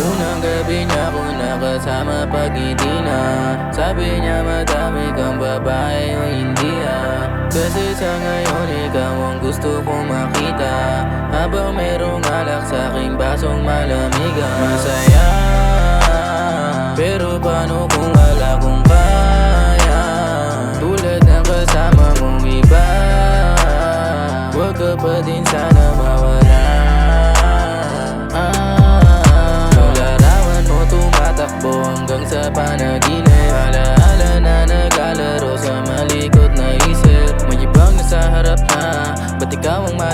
Unang gabi niya ako nakasama pag hindi na. Sabi niya madami kang babae o hindi ah. Kasi sa ngayon ikaw ang gusto kong makita. Habang merong alak sa aking basong malamig ah. Masaya. Pero paano kung wala kong kaya? Tulad ng kasama mong iba. Huwag ka pa din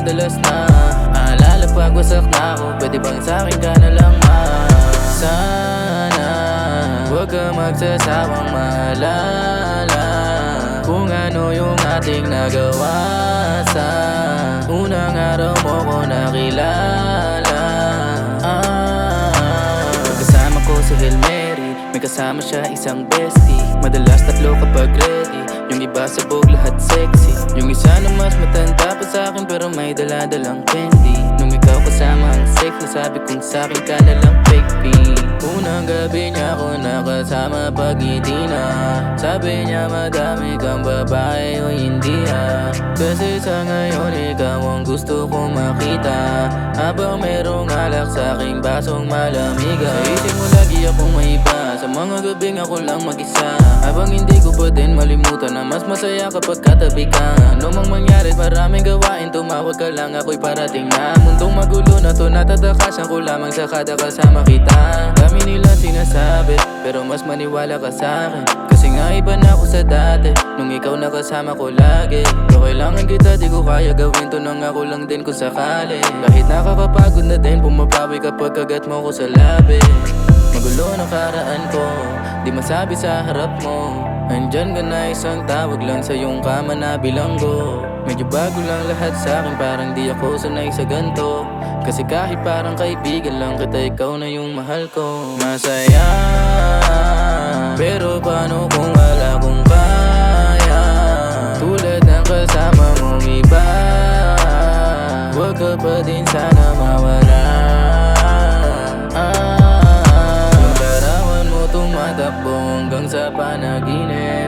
madalas na. Aalala pag wasak na ako Pwede bang sa'kin ka na lang ma? Sana Huwag ka magsasawang maalala Kung ano yung ating nagawa Sa unang araw mo ko nakilala. Ah, Pagkasama ko si Hail Mary May kasama siya isang bestie. Madalas tatlo kapag ready Yung iba sabog lahat daladalang candy Nung ikaw kasama ang sex Nasabi kong sa'kin ka na lang pee Unang gabi niya ako nakasama pag hindi na. Sabi niya madami kang babae o hindi ah Kasi sa ngayon ikaw ang gusto kong makita. Habang merong alak sa aking basong malamig ah. Sa isip mo mga gabing ako lang mag-isa. Habang hindi ko pa din malimutan Na mas masaya kapag katabi ka. Ano mang mangyari maraming gawain Tumawag ka lang ako'y parating na. Mundong magulo na to natatakasan ko lamang sa kada kasama kita. Dami nila sinasabi Pero mas maniwala ka sa akin. Kasi nga iba na ako sa dati Nung ikaw nakasama ko lagi. Pero kailangan kita di ko kaya gawin to Nang ako lang din kung sakali. Kahit nakakapagod na din Pumapawi kapag kagat mo ko sa labi Magulo na karaan ko. Di masabi sa harap mo Andyan ka na isang tawag lang sa iyong kama na bilanggo. Medyo bago lang lahat sa akin Parang di ako sanay sa ganto. Kasi kahit parang kaibigan lang kita Ikaw na yung mahal ko. Masaya Pero paano kung wala kong kaya? Tulad ng kasama mong iba. Huwag ka pa din sana mawala sa panaginip